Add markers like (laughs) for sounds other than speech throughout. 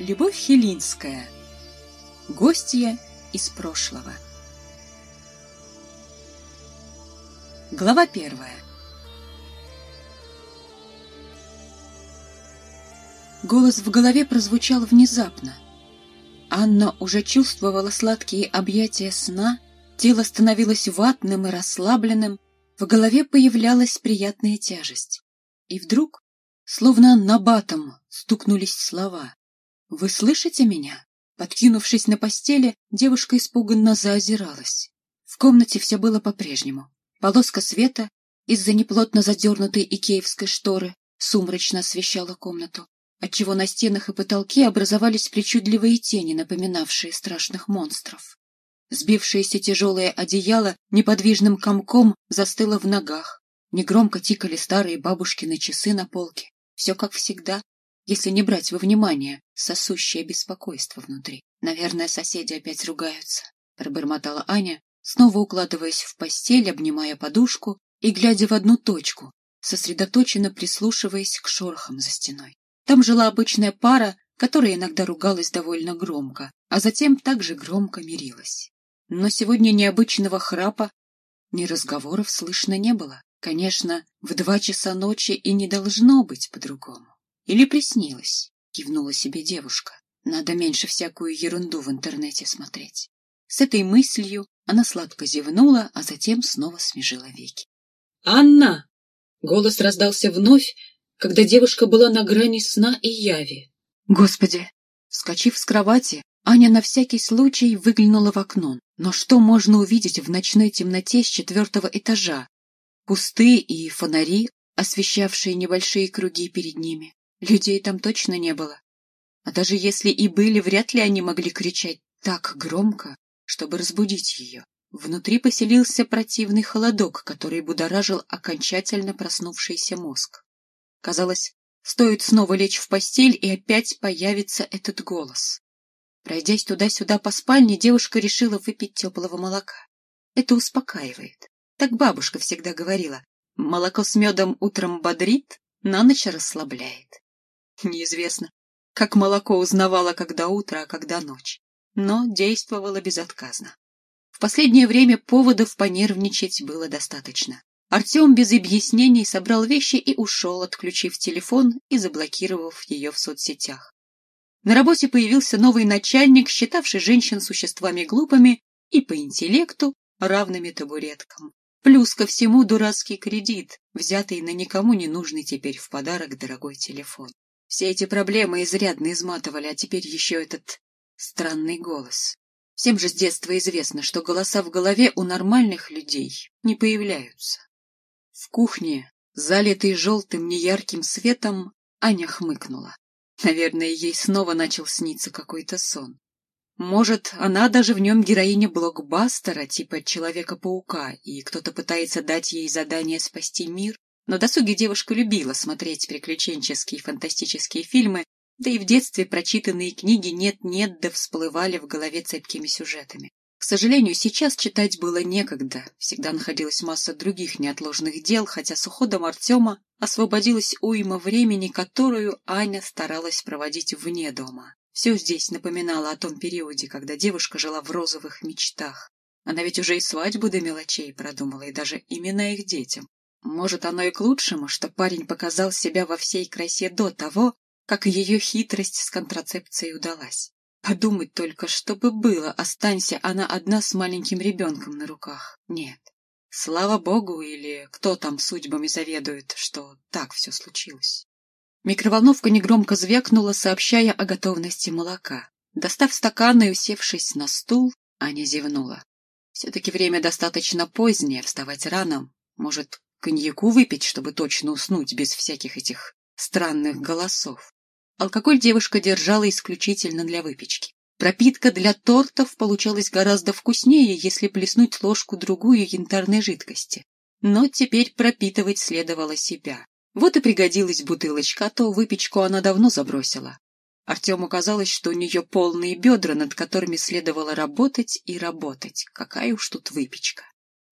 Любовь Хелинская. Гостья из прошлого. Глава первая. Голос в голове прозвучал внезапно. Анна уже чувствовала сладкие объятия сна, тело становилось ватным и расслабленным, в голове появлялась приятная тяжесть. И вдруг, словно набатом, стукнулись слова. «Вы слышите меня?» Подкинувшись на постели, девушка испуганно заозиралась. В комнате все было по-прежнему. Полоска света из-за неплотно задернутой икеевской шторы сумрачно освещала комнату, отчего на стенах и потолке образовались причудливые тени, напоминавшие страшных монстров. Сбившееся тяжелое одеяло неподвижным комком застыло в ногах. Негромко тикали старые бабушкины часы на полке. Все как всегда, если не брать во внимание сосущее беспокойство внутри. Наверное, соседи опять ругаются, пробормотала Аня, снова укладываясь в постель, обнимая подушку и глядя в одну точку, сосредоточенно прислушиваясь к шорохам за стеной. Там жила обычная пара, которая иногда ругалась довольно громко, а затем также громко мирилась. Но сегодня необычного храпа, ни разговоров слышно не было. Конечно, в два часа ночи и не должно быть по-другому. Или приснилось, кивнула себе девушка. Надо меньше всякую ерунду в интернете смотреть. С этой мыслью она сладко зевнула, а затем снова смежила веки. «Анна!» Голос раздался вновь, когда девушка была на грани сна и яви. «Господи!» Вскочив с кровати, Аня на всякий случай выглянула в окно. Но что можно увидеть в ночной темноте с четвертого этажа? Кусты и фонари, освещавшие небольшие круги перед ними. Людей там точно не было. А даже если и были, вряд ли они могли кричать так громко, чтобы разбудить ее. Внутри поселился противный холодок, который будоражил окончательно проснувшийся мозг. Казалось, стоит снова лечь в постель, и опять появится этот голос. Пройдясь туда-сюда по спальне, девушка решила выпить теплого молока. Это успокаивает. Так бабушка всегда говорила. Молоко с медом утром бодрит, на ночь расслабляет. (laughs) Неизвестно, как молоко узнавало, когда утро, а когда ночь. Но действовало безотказно. В последнее время поводов понервничать было достаточно. Артем без объяснений собрал вещи и ушел, отключив телефон и заблокировав ее в соцсетях. На работе появился новый начальник, считавший женщин существами глупыми и по интеллекту равными табуреткам. Плюс ко всему дурацкий кредит, взятый на никому не нужный теперь в подарок дорогой телефон. Все эти проблемы изрядно изматывали, а теперь еще этот странный голос. Всем же с детства известно, что голоса в голове у нормальных людей не появляются. В кухне, залитой желтым неярким светом, Аня хмыкнула. Наверное, ей снова начал сниться какой-то сон. Может, она даже в нем героиня блокбастера типа Человека-паука, и кто-то пытается дать ей задание спасти мир? Но досуге девушка любила смотреть приключенческие фантастические фильмы, да и в детстве прочитанные книги нет-нет да всплывали в голове цепкими сюжетами. К сожалению, сейчас читать было некогда, всегда находилась масса других неотложных дел, хотя с уходом Артема освободилась уйма времени, которую Аня старалась проводить вне дома. Все здесь напоминало о том периоде, когда девушка жила в розовых мечтах. Она ведь уже и свадьбу до мелочей продумала, и даже имена их детям. Может, оно и к лучшему, что парень показал себя во всей красе до того, как ее хитрость с контрацепцией удалась. Подумать только, что бы было, останься она одна с маленьким ребенком на руках. Нет. Слава богу, или кто там судьбами заведует, что так все случилось. Микроволновка негромко звякнула, сообщая о готовности молока. Достав стакан и усевшись на стул, Аня зевнула. Все-таки время достаточно позднее, вставать рано. Может, коньяку выпить, чтобы точно уснуть без всяких этих странных голосов. Алкоголь девушка держала исключительно для выпечки. Пропитка для тортов получалась гораздо вкуснее, если плеснуть ложку-другую янтарной жидкости. Но теперь пропитывать следовало себя. Вот и пригодилась бутылочка, а то выпечку она давно забросила. Артему казалось, что у нее полные бедра, над которыми следовало работать и работать. Какая уж тут выпечка.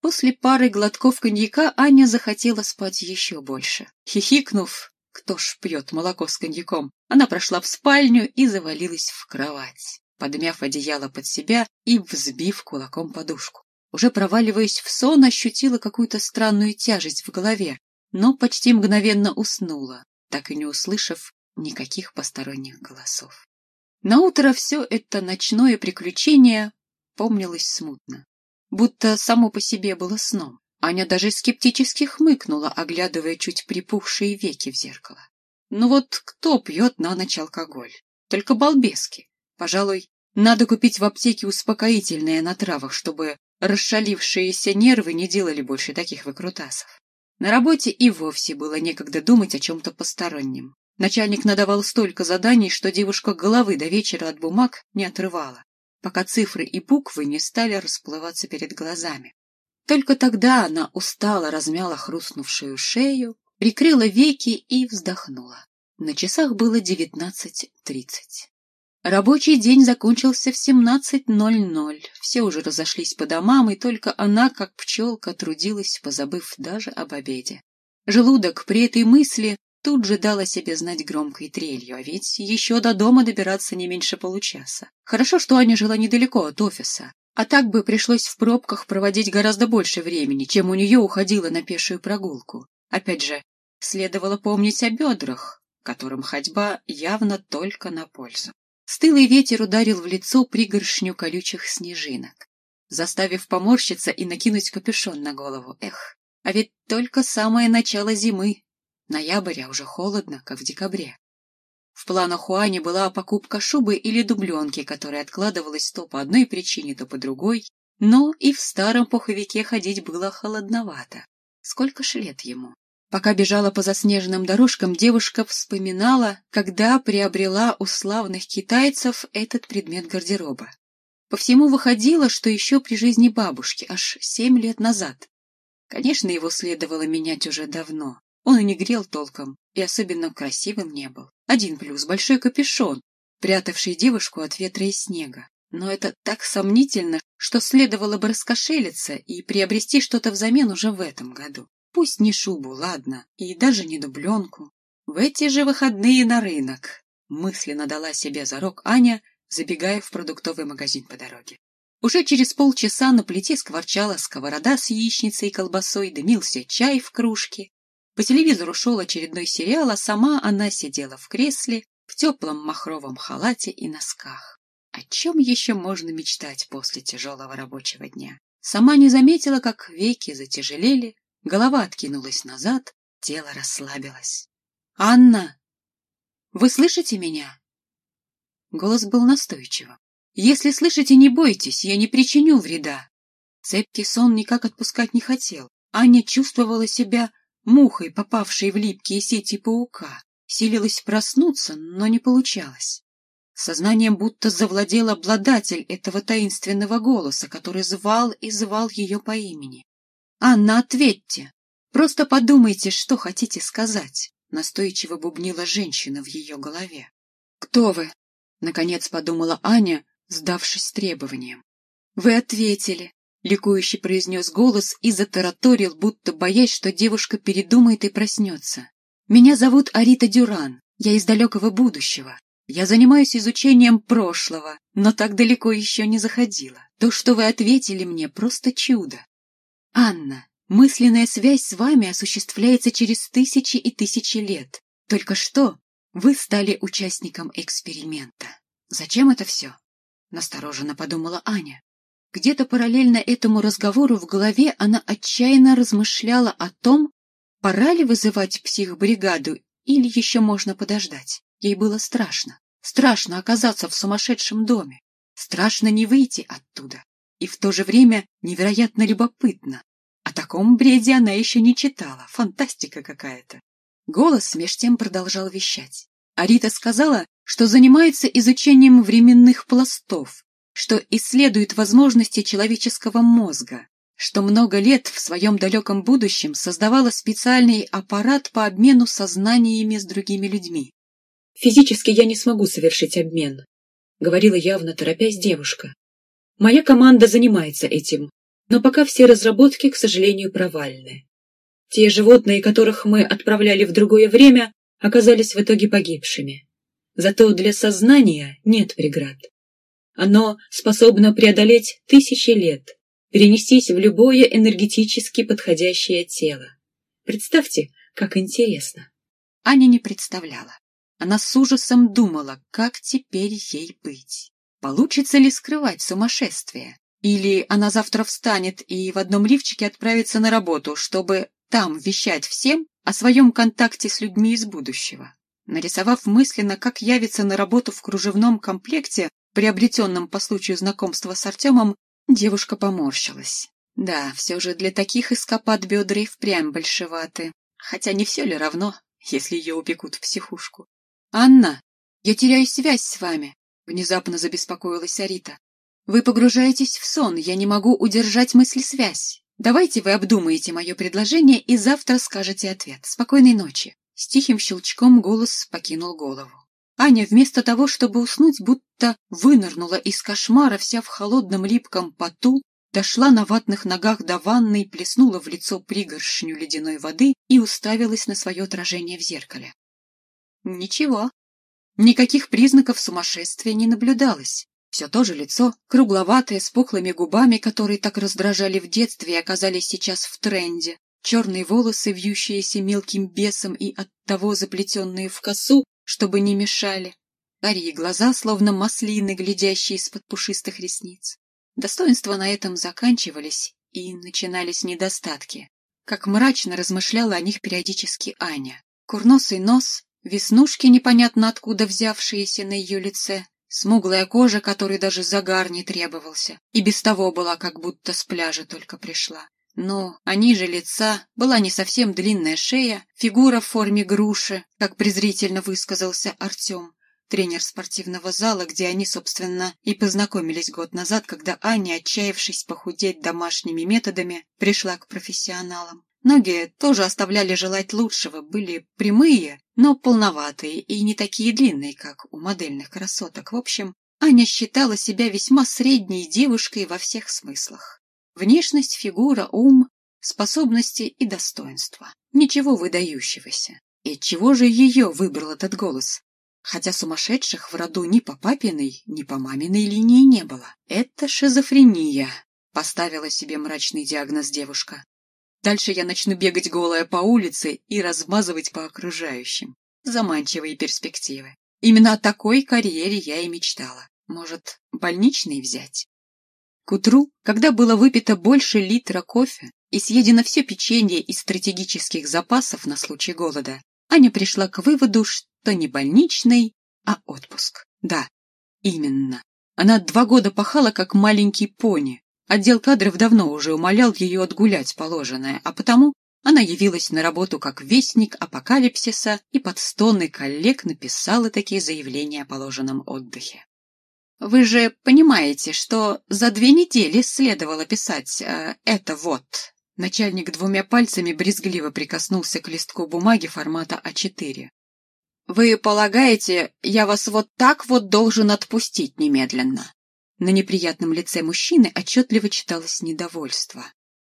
После пары глотков коньяка Аня захотела спать еще больше. Хихикнув, Кто ж пьет молоко с коньяком? Она прошла в спальню и завалилась в кровать, подмяв одеяло под себя и взбив кулаком подушку. Уже проваливаясь в сон, ощутила какую-то странную тяжесть в голове, но почти мгновенно уснула, так и не услышав никаких посторонних голосов. Наутро все это ночное приключение помнилось смутно, будто само по себе было сном. Аня даже скептически хмыкнула, оглядывая чуть припухшие веки в зеркало. Ну вот кто пьет на ночь алкоголь? Только балбески. Пожалуй, надо купить в аптеке успокоительное на травах, чтобы расшалившиеся нервы не делали больше таких выкрутасов. На работе и вовсе было некогда думать о чем-то постороннем. Начальник надавал столько заданий, что девушка головы до вечера от бумаг не отрывала, пока цифры и буквы не стали расплываться перед глазами. Только тогда она устало размяла хрустнувшую шею, прикрыла веки и вздохнула. На часах было девятнадцать тридцать. Рабочий день закончился в семнадцать ноль ноль. Все уже разошлись по домам, и только она, как пчелка, трудилась, позабыв даже об обеде. Желудок при этой мысли тут же дал о себе знать громкой трелью, а ведь еще до дома добираться не меньше получаса. Хорошо, что Аня жила недалеко от офиса, а так бы пришлось в пробках проводить гораздо больше времени, чем у нее уходило на пешую прогулку. Опять же, следовало помнить о бедрах, которым ходьба явно только на пользу. Стылый ветер ударил в лицо пригоршню колючих снежинок, заставив поморщиться и накинуть капюшон на голову. Эх, а ведь только самое начало зимы. Ноябрь, а уже холодно, как в декабре. В планах у Ани была покупка шубы или дубленки, которая откладывалась то по одной причине, то по другой, но и в старом пуховике ходить было холодновато. Сколько ж лет ему? Пока бежала по заснеженным дорожкам, девушка вспоминала, когда приобрела у славных китайцев этот предмет гардероба. По всему выходило, что еще при жизни бабушки, аж семь лет назад. Конечно, его следовало менять уже давно. Он и не грел толком, и особенно красивым не был. Один плюс — большой капюшон, прятавший девушку от ветра и снега. Но это так сомнительно, что следовало бы раскошелиться и приобрести что-то взамен уже в этом году. Пусть не шубу, ладно, и даже не дубленку. В эти же выходные на рынок мысленно дала себе зарок Аня, забегая в продуктовый магазин по дороге. Уже через полчаса на плите скворчала сковорода с яичницей и колбасой, дымился чай в кружке. По телевизору шел очередной сериал, а сама она сидела в кресле, в теплом махровом халате и носках. О чем еще можно мечтать после тяжелого рабочего дня? Сама не заметила, как веки затяжелели, Голова откинулась назад, тело расслабилось. «Анна! Вы слышите меня?» Голос был настойчивым. «Если слышите, не бойтесь, я не причиню вреда». Цепкий сон никак отпускать не хотел. Аня чувствовала себя мухой, попавшей в липкие сети паука. Силилась проснуться, но не получалось. Сознанием будто завладел обладатель этого таинственного голоса, который звал и звал ее по имени. «Анна, ответьте! Просто подумайте, что хотите сказать!» Настойчиво бубнила женщина в ее голове. «Кто вы?» — наконец подумала Аня, сдавшись требованиям. «Вы ответили!» — ликующе произнес голос и затараторил, будто боясь, что девушка передумает и проснется. «Меня зовут Арита Дюран. Я из далекого будущего. Я занимаюсь изучением прошлого, но так далеко еще не заходила. То, что вы ответили мне, просто чудо. Анна, мысленная связь с вами осуществляется через тысячи и тысячи лет. Только что вы стали участником эксперимента. Зачем это все? Настороженно подумала Аня. Где-то параллельно этому разговору в голове она отчаянно размышляла о том, пора ли вызывать психбригаду или еще можно подождать. Ей было страшно. Страшно оказаться в сумасшедшем доме. Страшно не выйти оттуда и в то же время невероятно любопытно. О таком бреде она еще не читала, фантастика какая-то. Голос меж тем продолжал вещать. Арита сказала, что занимается изучением временных пластов, что исследует возможности человеческого мозга, что много лет в своем далеком будущем создавала специальный аппарат по обмену сознаниями с другими людьми. «Физически я не смогу совершить обмен», — говорила явно торопясь девушка. Моя команда занимается этим, но пока все разработки, к сожалению, провальны. Те животные, которых мы отправляли в другое время, оказались в итоге погибшими. Зато для сознания нет преград. Оно способно преодолеть тысячи лет, перенестись в любое энергетически подходящее тело. Представьте, как интересно. Аня не представляла. Она с ужасом думала, как теперь ей быть. Получится ли скрывать сумасшествие? Или она завтра встанет и в одном лифчике отправится на работу, чтобы там вещать всем о своем контакте с людьми из будущего? Нарисовав мысленно, как явится на работу в кружевном комплекте, приобретенном по случаю знакомства с Артемом, девушка поморщилась. Да, все же для таких эскапад бедра и впрямь большеваты. Хотя не все ли равно, если ее упекут в психушку? «Анна, я теряю связь с вами», — внезапно забеспокоилась Арита. «Вы погружаетесь в сон, я не могу удержать мысли-связь. Давайте вы обдумаете мое предложение и завтра скажете ответ. Спокойной ночи». С тихим щелчком голос покинул голову. Аня вместо того, чтобы уснуть, будто вынырнула из кошмара вся в холодном липком поту, дошла на ватных ногах до ванной, плеснула в лицо пригоршню ледяной воды и уставилась на свое отражение в зеркале. Ничего. Никаких признаков сумасшествия не наблюдалось. Все то же лицо, кругловатое, с пухлыми губами, которые так раздражали в детстве и оказались сейчас в тренде, черные волосы, вьющиеся мелким бесом и оттого заплетенные в косу, чтобы не мешали, карие глаза, словно маслины, глядящие из-под пушистых ресниц. Достоинства на этом заканчивались, и начинались недостатки. Как мрачно размышляла о них периодически Аня. Курносый нос, веснушки, непонятно откуда взявшиеся на ее лице, смуглая кожа, которой даже загар не требовался, и без того была как будто с пляжа только пришла. Но, а ниже лица была не совсем длинная шея, фигура в форме груши, как презрительно высказался Артем, тренер спортивного зала, где они, собственно, и познакомились год назад, когда Аня, отчаявшись похудеть домашними методами, пришла к профессионалам. Ноги тоже оставляли желать лучшего, были прямые, но полноватые и не такие длинные, как у модельных красоток. В общем, Аня считала себя весьма средней девушкой во всех смыслах. Внешность, фигура, ум, способности и достоинства. Ничего выдающегося. И чего же ее выбрал этот голос? Хотя сумасшедших в роду ни по папиной, ни по маминой линии не было. Это шизофрения, поставила себе мрачный диагноз девушка. Дальше я начну бегать голая по улице и размазывать по окружающим. Заманчивые перспективы. Именно о такой карьере я и мечтала. Может, больничный взять? К утру, когда было выпито больше литра кофе и съедено все печенье из стратегических запасов на случай голода, Аня пришла к выводу, что не больничный, а отпуск. Да, именно. Она два года пахала, как маленький пони. Отдел кадров давно уже умолял ее отгулять положенное, а потому она явилась на работу как вестник апокалипсиса и под стоны коллег написала такие заявления о положенном отдыхе. Вы же понимаете, что за две недели следовало писать э, это вот. Начальник двумя пальцами брезгливо прикоснулся к листку бумаги формата А4. Вы полагаете, я вас вот так вот должен отпустить немедленно? На неприятном лице мужчины отчетливо читалось недовольство.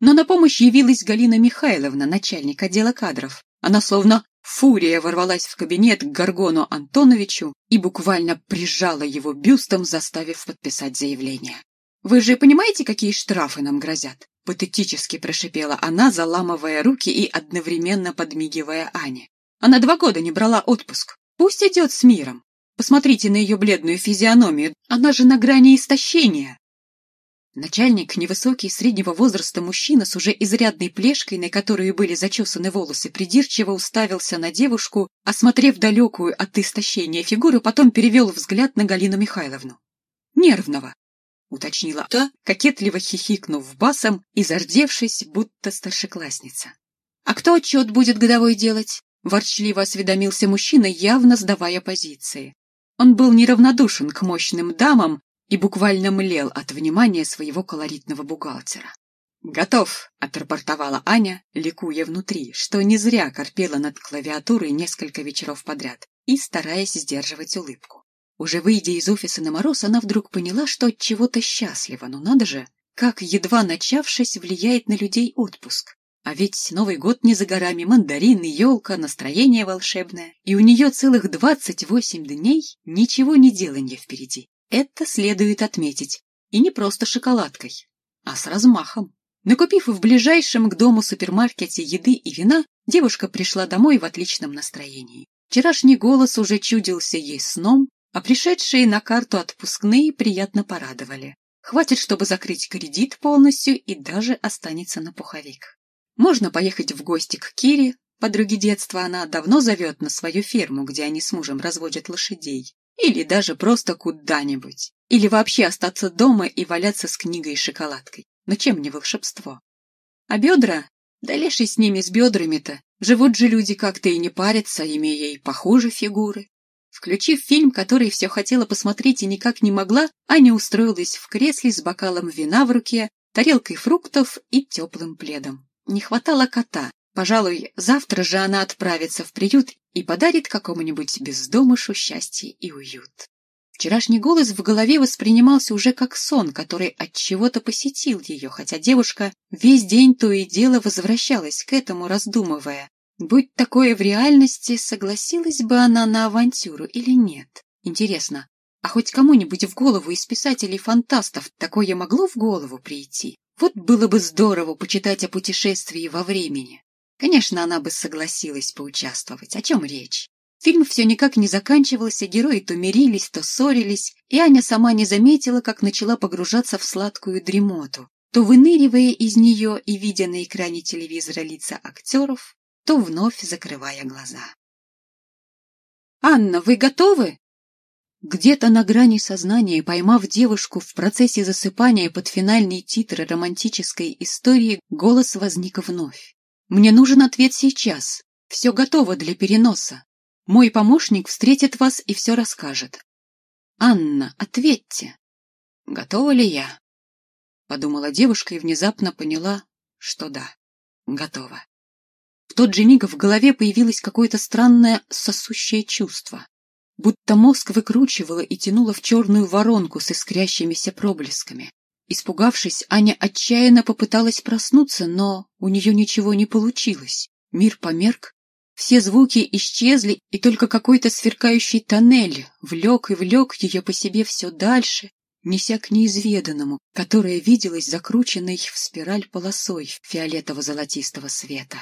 Но на помощь явилась Галина Михайловна, начальник отдела кадров. Она словно Фурия ворвалась в кабинет к Гаргону Антоновичу и буквально прижала его бюстом, заставив подписать заявление. «Вы же понимаете, какие штрафы нам грозят?» Патетически прошипела она, заламывая руки и одновременно подмигивая Ане. «Она два года не брала отпуск. Пусть идет с миром. Посмотрите на ее бледную физиономию. Она же на грани истощения. Начальник, невысокий, среднего возраста мужчина с уже изрядной плешкой, на которую были зачесаны волосы, придирчиво уставился на девушку, осмотрев далекую от истощения фигуру, потом перевел взгляд на Галину Михайловну. «Нервного», — уточнила та, кокетливо хихикнув басом и зардевшись, будто старшеклассница. «А кто отчет будет годовой делать?» — ворчливо осведомился мужчина, явно сдавая позиции. Он был неравнодушен к мощным дамам, и буквально млел от внимания своего колоритного бухгалтера. «Готов», — отрапортовала Аня, ликуя внутри, что не зря корпела над клавиатурой несколько вечеров подряд и стараясь сдерживать улыбку. Уже выйдя из офиса на мороз, она вдруг поняла, что от чего-то счастлива, но надо же, как, едва начавшись, влияет на людей отпуск. А ведь Новый год не за горами, мандарины, елка, настроение волшебное. И у нее целых двадцать восемь дней ничего не деланья впереди. Это следует отметить. И не просто шоколадкой, а с размахом. Накупив в ближайшем к дому супермаркете еды и вина, девушка пришла домой в отличном настроении. Вчерашний голос уже чудился ей сном, а пришедшие на карту отпускные приятно порадовали. Хватит, чтобы закрыть кредит полностью и даже останется на пуховик. Можно поехать в гости к Кире, подруге детства она давно зовет на свою ферму, где они с мужем разводят лошадей. Или даже просто куда-нибудь. Или вообще остаться дома и валяться с книгой и шоколадкой. Но чем не волшебство? А бедра? Да леший с ними, с бедрами-то. Живут же люди как-то и не парятся, имея и похуже фигуры. Включив фильм, который все хотела посмотреть и никак не могла, Аня устроилась в кресле с бокалом вина в руке, тарелкой фруктов и теплым пледом. Не хватало кота. Пожалуй, завтра же она отправится в приют и подарит какому-нибудь бездомышу счастье и уют. Вчерашний голос в голове воспринимался уже как сон, который от чего-то посетил ее, хотя девушка весь день то и дело возвращалась к этому, раздумывая, будь такое в реальности, согласилась бы она на авантюру или нет. Интересно, а хоть кому-нибудь в голову из писателей-фантастов такое могло в голову прийти? Вот было бы здорово почитать о путешествии во времени. Конечно, она бы согласилась поучаствовать. О чем речь? Фильм все никак не заканчивался, герои то мирились, то ссорились, и Аня сама не заметила, как начала погружаться в сладкую дремоту, то выныривая из нее и видя на экране телевизора лица актеров, то вновь закрывая глаза. «Анна, вы готовы?» Где-то на грани сознания, поймав девушку в процессе засыпания под финальные титры романтической истории, голос возник вновь. «Мне нужен ответ сейчас. Все готово для переноса. Мой помощник встретит вас и все расскажет. Анна, ответьте. Готова ли я?» Подумала девушка и внезапно поняла, что да, готова. В тот же миг в голове появилось какое-то странное сосущее чувство будто мозг выкручивало и тянуло в черную воронку с искрящимися проблесками. Испугавшись, Аня отчаянно попыталась проснуться, но у нее ничего не получилось. Мир померк, все звуки исчезли, и только какой-то сверкающий тоннель влек и влек ее по себе все дальше, неся к неизведанному, которое виделось закрученной в спираль полосой фиолетово-золотистого света.